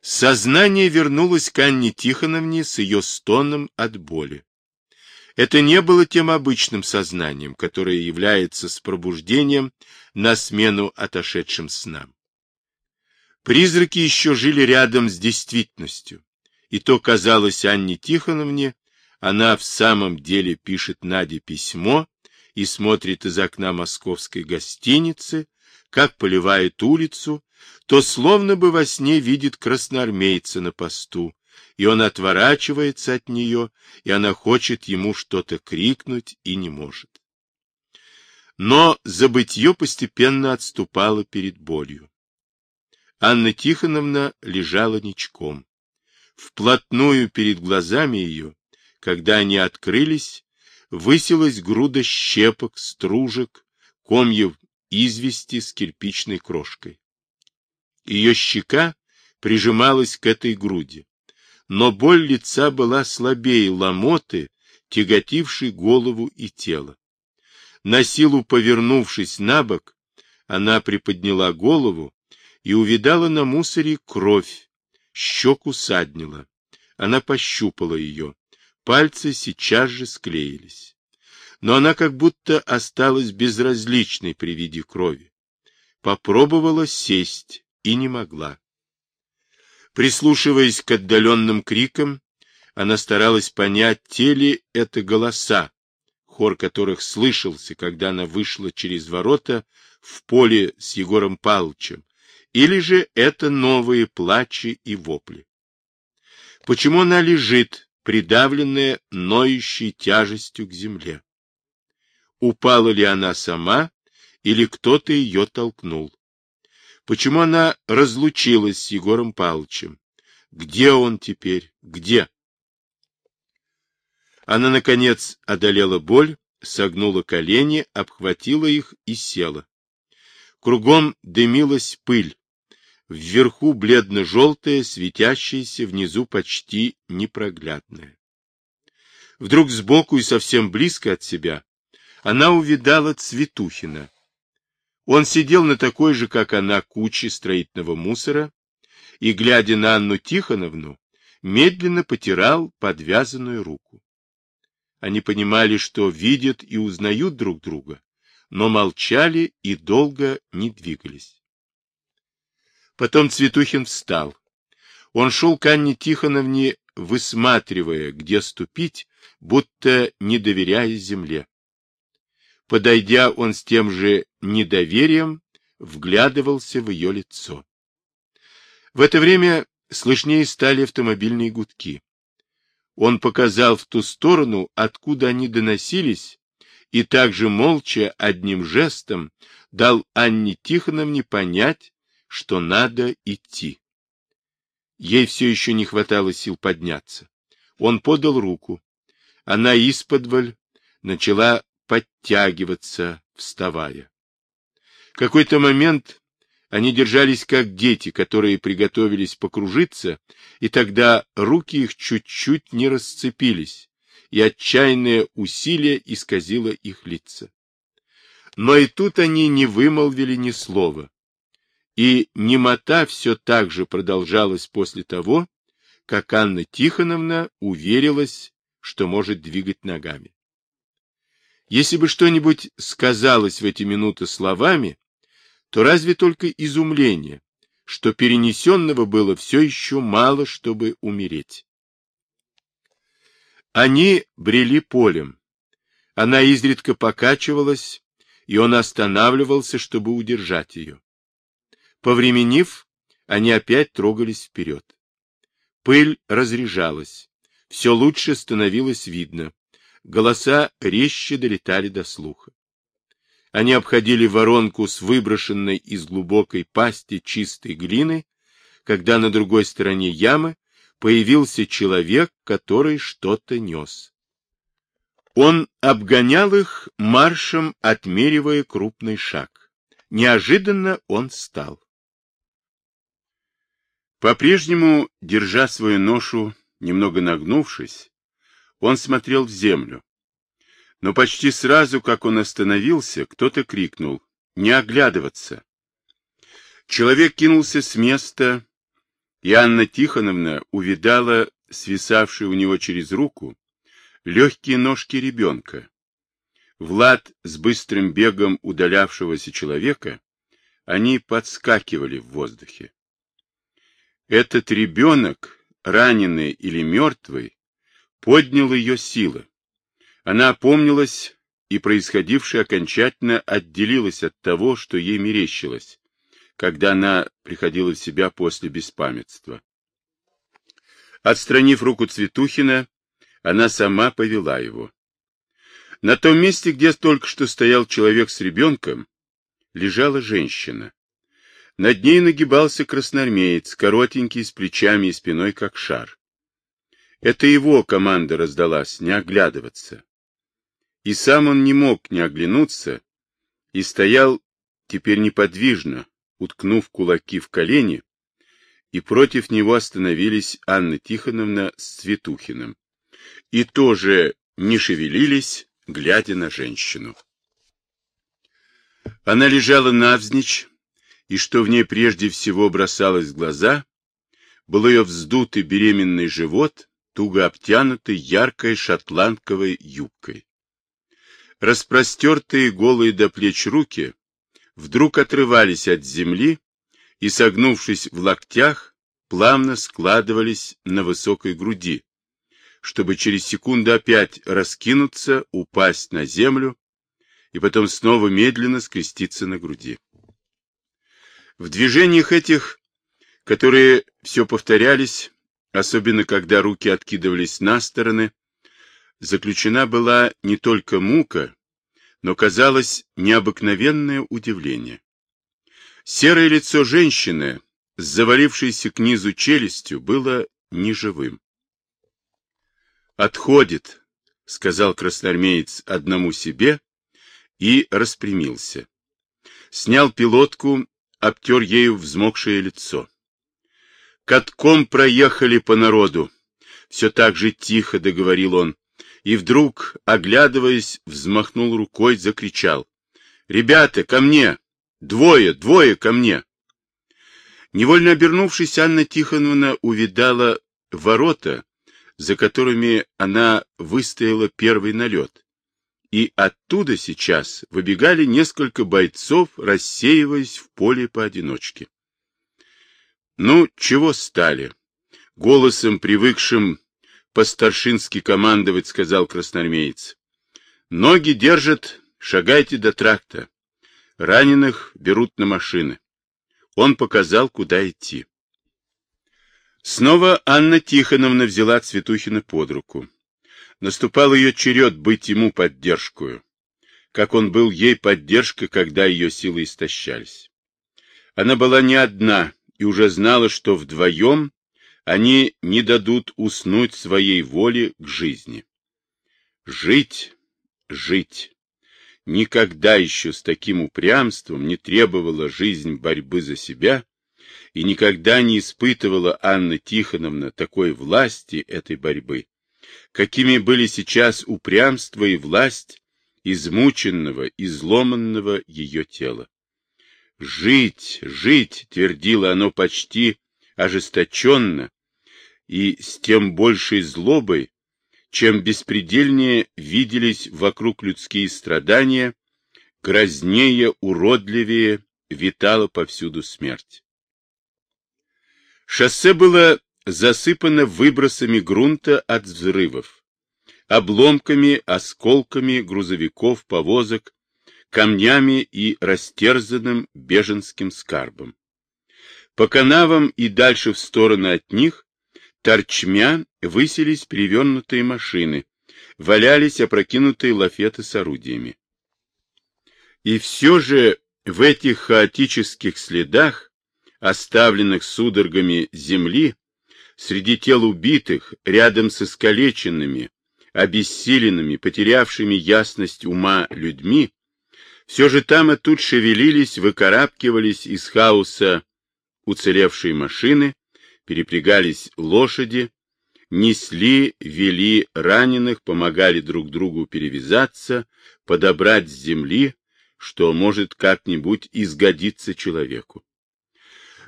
Сознание вернулось к Анне Тихоновне с ее стоном от боли. Это не было тем обычным сознанием, которое является с пробуждением на смену отошедшим снам. Призраки еще жили рядом с действительностью, и то казалось Анне Тихоновне, она в самом деле пишет Наде письмо и смотрит из окна московской гостиницы, как поливает улицу, то словно бы во сне видит красноармейца на посту, и он отворачивается от нее, и она хочет ему что-то крикнуть и не может. Но забытье постепенно отступало перед болью. Анна Тихоновна лежала ничком. Вплотную перед глазами ее, когда они открылись, высилась груда щепок, стружек, комьев извести с кирпичной крошкой. Ее щека прижималась к этой груди, но боль лица была слабее ломоты, тяготившей голову и тело. На силу повернувшись на бок, она приподняла голову и увидала на мусоре кровь, щеку саднила. Она пощупала ее, пальцы сейчас же склеились. Но она как будто осталась безразличной при виде крови. Попробовала сесть и не могла. Прислушиваясь к отдаленным крикам, она старалась понять, те ли это голоса, хор которых слышался, когда она вышла через ворота в поле с Егором Павловичем, или же это новые плачи и вопли. Почему она лежит, придавленная ноющей тяжестью к земле? Упала ли она сама, или кто-то ее толкнул? Почему она разлучилась с Егором Павловичем? Где он теперь? Где? Она, наконец, одолела боль, согнула колени, обхватила их и села. Кругом дымилась пыль. Вверху бледно-желтая, светящаяся, внизу почти непроглядная. Вдруг сбоку и совсем близко от себя она увидала Цветухина. Он сидел на такой же, как она, куче строительного мусора и, глядя на Анну Тихоновну, медленно потирал подвязанную руку. Они понимали, что видят и узнают друг друга, но молчали и долго не двигались. Потом Цветухин встал. Он шел к Анне Тихоновне, высматривая, где ступить, будто не доверяя земле. Подойдя, он с тем же недоверием вглядывался в ее лицо. В это время слышнее стали автомобильные гудки. Он показал в ту сторону, откуда они доносились, и также молча, одним жестом, дал Анне Тихоновне понять, что надо идти. Ей все еще не хватало сил подняться. Он подал руку. Она исподволь начала подтягиваться, вставая. В какой-то момент они держались как дети, которые приготовились покружиться, и тогда руки их чуть-чуть не расцепились, и отчаянное усилие исказило их лица. Но и тут они не вымолвили ни слова, и немота все так же продолжалась после того, как Анна Тихоновна уверилась, что может двигать ногами. Если бы что-нибудь сказалось в эти минуты словами, то разве только изумление, что перенесенного было все еще мало, чтобы умереть. Они брели полем. Она изредка покачивалась, и он останавливался, чтобы удержать ее. Повременив, они опять трогались вперед. Пыль разряжалась, все лучше становилось видно голоса резче долетали до слуха. Они обходили воронку с выброшенной из глубокой пасти чистой глины, когда на другой стороне ямы появился человек, который что-то нес. Он обгонял их маршем, отмеривая крупный шаг. Неожиданно он стал. По-прежнему, держа свою ношу, немного нагнувшись, он смотрел в землю. Но почти сразу, как он остановился, кто-то крикнул «Не оглядываться!». Человек кинулся с места, и Анна Тихоновна увидала свисавшие у него через руку легкие ножки ребенка. Влад с быстрым бегом удалявшегося человека, они подскакивали в воздухе. Этот ребенок, раненый или мертвый, поднял ее силы. Она опомнилась и происходившее окончательно отделилось от того, что ей мерещилось, когда она приходила в себя после беспамятства. Отстранив руку Цветухина, она сама повела его. На том месте, где только что стоял человек с ребенком, лежала женщина. Над ней нагибался красноармеец, коротенький, с плечами и спиной, как шар. Это его команда раздалась, не оглядываться. И сам он не мог не оглянуться, и стоял теперь неподвижно, уткнув кулаки в колени, и против него остановились Анна Тихоновна с Цветухиным. И тоже не шевелились, глядя на женщину. Она лежала навзничь, и что в ней прежде всего бросалось в глаза, был ее вздутый беременный живот, туго обтянутый яркой шотландковой юбкой. Распростертые голые до плеч руки вдруг отрывались от земли и, согнувшись в локтях, плавно складывались на высокой груди, чтобы через секунду опять раскинуться, упасть на землю и потом снова медленно скреститься на груди. В движениях этих, которые все повторялись, особенно когда руки откидывались на стороны, заключена была не только мука, но казалось необыкновенное удивление. Серое лицо женщины, с завалившейся к низу челюстью, было неживым. «Отходит», — сказал красноармеец одному себе и распрямился. Снял пилотку, обтер ею взмокшее лицо. Катком проехали по народу. Все так же тихо договорил он. И вдруг, оглядываясь, взмахнул рукой, закричал. «Ребята, ко мне! Двое, двое ко мне!» Невольно обернувшись, Анна Тихоновна увидала ворота, за которыми она выстояла первый налет. И оттуда сейчас выбегали несколько бойцов, рассеиваясь в поле поодиночке. Ну, чего стали? Голосом, привыкшим по-старшински командовать, сказал красноармеец. Ноги держат, шагайте до тракта. Раненых берут на машины. Он показал, куда идти. Снова Анна Тихоновна взяла Цветухина под руку. Наступал ее черед быть ему поддержкою, как он был ей поддержкой, когда ее силы истощались. Она была не одна, и уже знала, что вдвоем они не дадут уснуть своей воле к жизни. Жить, жить. Никогда еще с таким упрямством не требовала жизнь борьбы за себя, и никогда не испытывала Анна Тихоновна такой власти этой борьбы, какими были сейчас упрямство и власть измученного, изломанного ее тела. Жить, жить, твердило оно почти ожесточенно и с тем большей злобой, чем беспредельнее виделись вокруг людские страдания, грознее, уродливее витала повсюду смерть. Шоссе было засыпано выбросами грунта от взрывов, обломками, осколками грузовиков, повозок, камнями и растерзанным беженским скарбом. По канавам и дальше в сторону от них, торчмя, высились перевернутые машины, валялись опрокинутые лафеты с орудиями. И все же в этих хаотических следах, оставленных судорогами земли, среди тел убитых, рядом с искалеченными, обессиленными, потерявшими ясность ума людьми, все же там и тут шевелились, выкарабкивались из хаоса уцелевшие машины, перепрягались лошади, несли, вели раненых, помогали друг другу перевязаться, подобрать с земли, что может как-нибудь изгодиться человеку.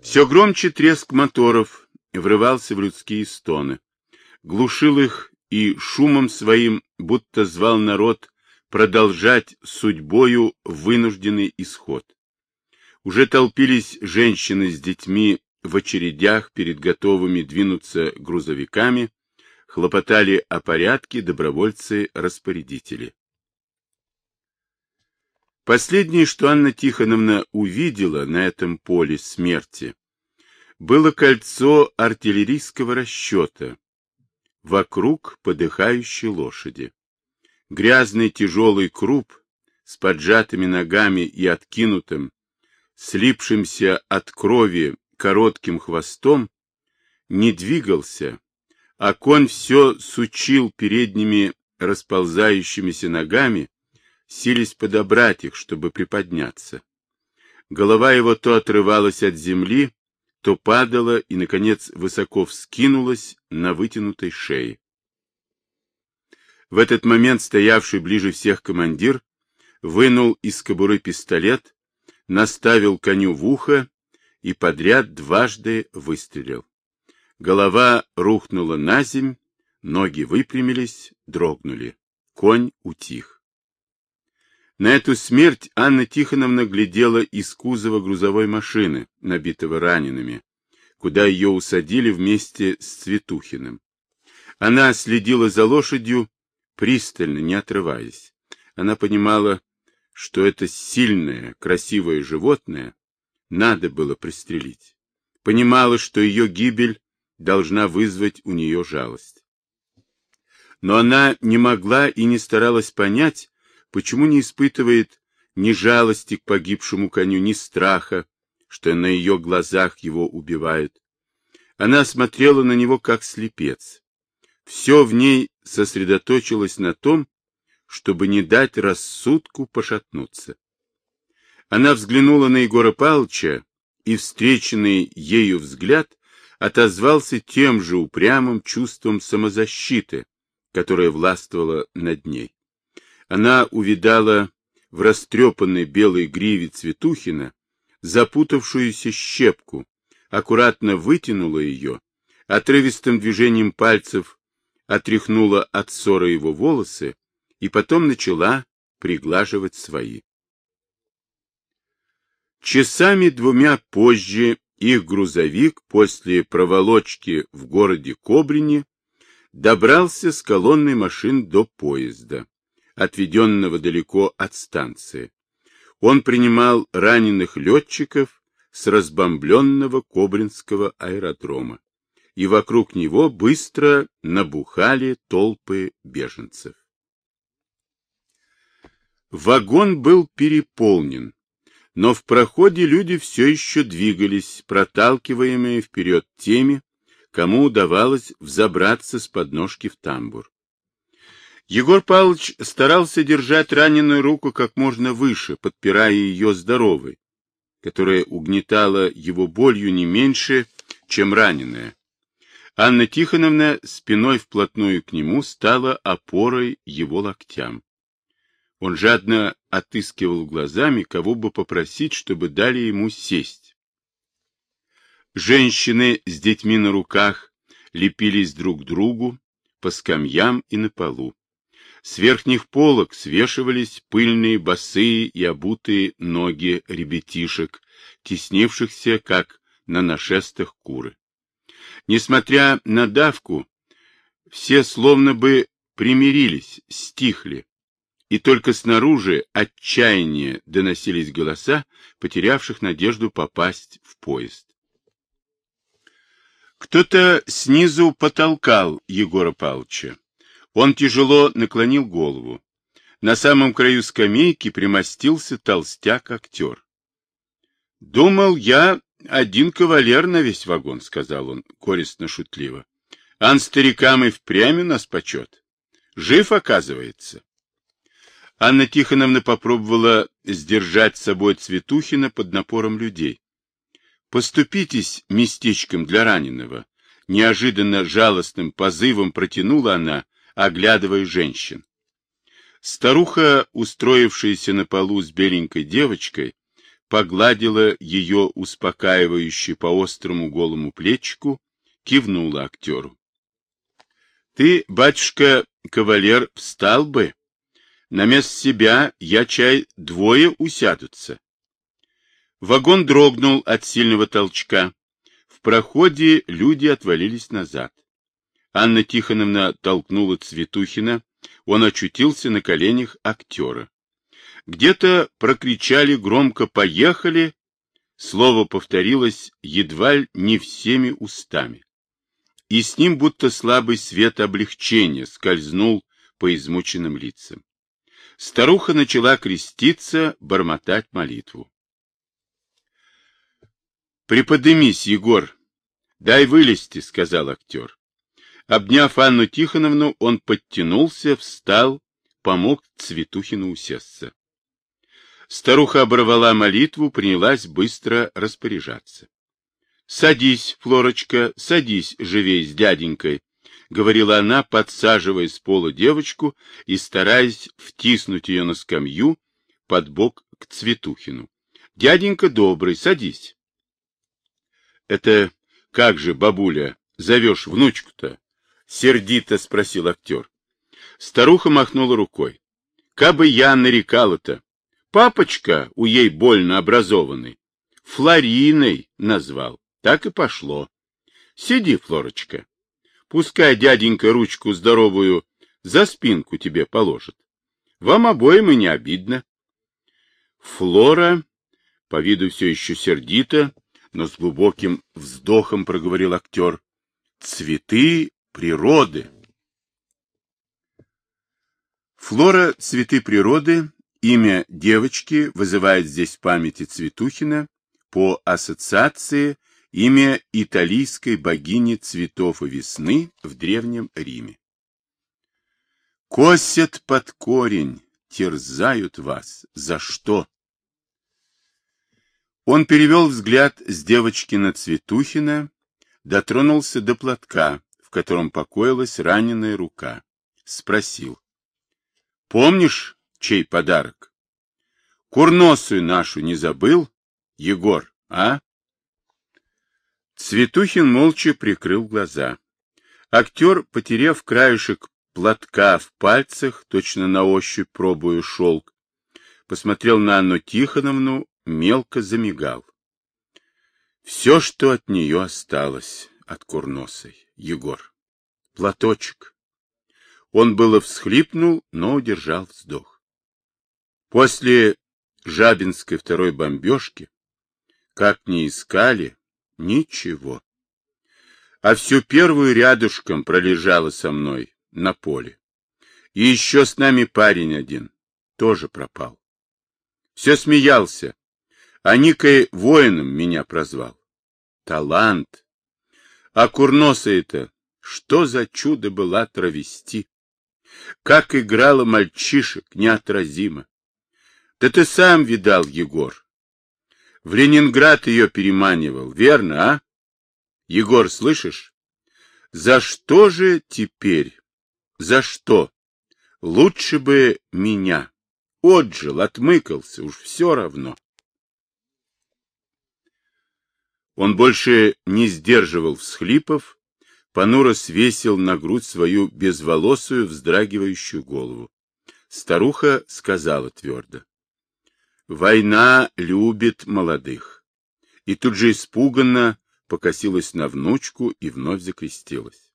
Все громче треск моторов, врывался в людские стоны, глушил их и шумом своим будто звал народ продолжать судьбою вынужденный исход. Уже толпились женщины с детьми в очередях перед готовыми двинуться грузовиками, хлопотали о порядке добровольцы-распорядители. Последнее, что Анна Тихоновна увидела на этом поле смерти, было кольцо артиллерийского расчета вокруг подыхающей лошади. Грязный тяжелый круп с поджатыми ногами и откинутым, слипшимся от крови коротким хвостом, не двигался, а конь все сучил передними расползающимися ногами, сились подобрать их, чтобы приподняться. Голова его то отрывалась от земли, то падала и, наконец, высоко вскинулась на вытянутой шее. В этот момент стоявший ближе всех командир вынул из кобуры пистолет, наставил коню в ухо и подряд дважды выстрелил. Голова рухнула на земь, ноги выпрямились, дрогнули. Конь утих. На эту смерть Анна Тихоновна глядела из кузова грузовой машины, набитого ранеными, куда ее усадили вместе с Цветухиным. Она следила за лошадью пристально, не отрываясь. Она понимала, что это сильное, красивое животное надо было пристрелить. Понимала, что ее гибель должна вызвать у нее жалость. Но она не могла и не старалась понять, почему не испытывает ни жалости к погибшему коню, ни страха, что на ее глазах его убивают. Она смотрела на него как слепец. Все в ней сосредоточилась на том, чтобы не дать рассудку пошатнуться. Она взглянула на Егора Павловича, и встреченный ею взгляд отозвался тем же упрямым чувством самозащиты, которое властвовало над ней. Она увидала в растрепанной белой гриве Цветухина запутавшуюся щепку, аккуратно вытянула ее, отрывистым движением пальцев отряхнула от ссора его волосы и потом начала приглаживать свои. Часами двумя позже их грузовик после проволочки в городе Кобрине добрался с колонной машин до поезда, отведенного далеко от станции. Он принимал раненых летчиков с разбомбленного Кобринского аэродрома и вокруг него быстро набухали толпы беженцев. Вагон был переполнен, но в проходе люди все еще двигались, проталкиваемые вперед теми, кому удавалось взобраться с подножки в тамбур. Егор Павлович старался держать раненую руку как можно выше, подпирая ее здоровой, которая угнетала его болью не меньше, чем раненая. Анна Тихоновна спиной вплотную к нему стала опорой его локтям. Он жадно отыскивал глазами, кого бы попросить, чтобы дали ему сесть. Женщины с детьми на руках лепились друг к другу по скамьям и на полу. С верхних полок свешивались пыльные босые и обутые ноги ребятишек, теснившихся, как на нашестах куры. Несмотря на давку, все словно бы примирились, стихли, и только снаружи отчаяние доносились голоса, потерявших надежду попасть в поезд. Кто-то снизу потолкал Егора Павловича. Он тяжело наклонил голову. На самом краю скамейки примостился толстяк-актер. Думал я, один кавалер на весь вагон, — сказал он користно-шутливо. Ан старикам и впрямь у нас почет. Жив, оказывается. Анна Тихоновна попробовала сдержать с собой Цветухина под напором людей. Поступитесь местечком для раненого. Неожиданно жалостным позывом протянула она, оглядывая женщин. Старуха, устроившаяся на полу с беленькой девочкой, погладила ее успокаивающе по острому голому плечику кивнула актеру. — Ты, батюшка, кавалер, встал бы. На место себя, я чай, двое усядутся. Вагон дрогнул от сильного толчка. В проходе люди отвалились назад. Анна Тихоновна толкнула Цветухина, он очутился на коленях актера. Где-то прокричали громко «Поехали!» Слово повторилось едва не всеми устами. И с ним будто слабый свет облегчения скользнул по измученным лицам. Старуха начала креститься, бормотать молитву. «Приподымись, Егор! Дай вылезти!» — сказал актер. Обняв Анну Тихоновну, он подтянулся, встал, помог Цветухину усесться. Старуха оборвала молитву, принялась быстро распоряжаться. — Садись, Флорочка, садись живей с дяденькой, — говорила она, подсаживая с пола девочку и стараясь втиснуть ее на скамью под бок к Цветухину. — Дяденька добрый, садись. — Это как же, бабуля, зовешь внучку-то? — сердито спросил актер. Старуха махнула рукой. — Кабы я нарекала-то, Папочка у ей больно образованный. Флориной назвал. Так и пошло. Сиди, Флорочка. Пускай дяденька ручку здоровую за спинку тебе положит. Вам обоим и не обидно. Флора, по виду все еще сердито, но с глубоким вздохом проговорил актер. Цветы природы. Флора «Цветы природы» Имя девочки вызывает здесь в памяти Цветухина по ассоциации имя италийской богини цветов и весны в Древнем Риме. Косят под корень, терзают вас. За что? Он перевел взгляд с девочки на Цветухина, дотронулся до платка, в котором покоилась раненая рука. Спросил. Помнишь, чей подарок? Курносую нашу не забыл, Егор, а? Цветухин молча прикрыл глаза. Актер, потеряв краешек платка в пальцах, точно на ощупь пробуя шелк, посмотрел на Анну Тихоновну, мелко замигал. Все, что от нее осталось, от курносой, Егор. Платочек. Он было всхлипнул, но удержал вздох. После Жабинской второй бомбежки, как не искали, ничего. А всю первую рядышком пролежала со мной на поле. И еще с нами парень один, тоже пропал. Все смеялся, а Никой воином меня прозвал. Талант. А курноса это, что за чудо была травести? Как играла мальчишек неотразимо. Да ты сам видал, Егор. В Ленинград ее переманивал, верно, а? Егор, слышишь? За что же теперь? За что? Лучше бы меня. Отжил, отмыкался, уж все равно. Он больше не сдерживал всхлипов, понуро свесил на грудь свою безволосую, вздрагивающую голову. Старуха сказала твердо. Война любит молодых. И тут же испуганно покосилась на внучку и вновь закрестилась.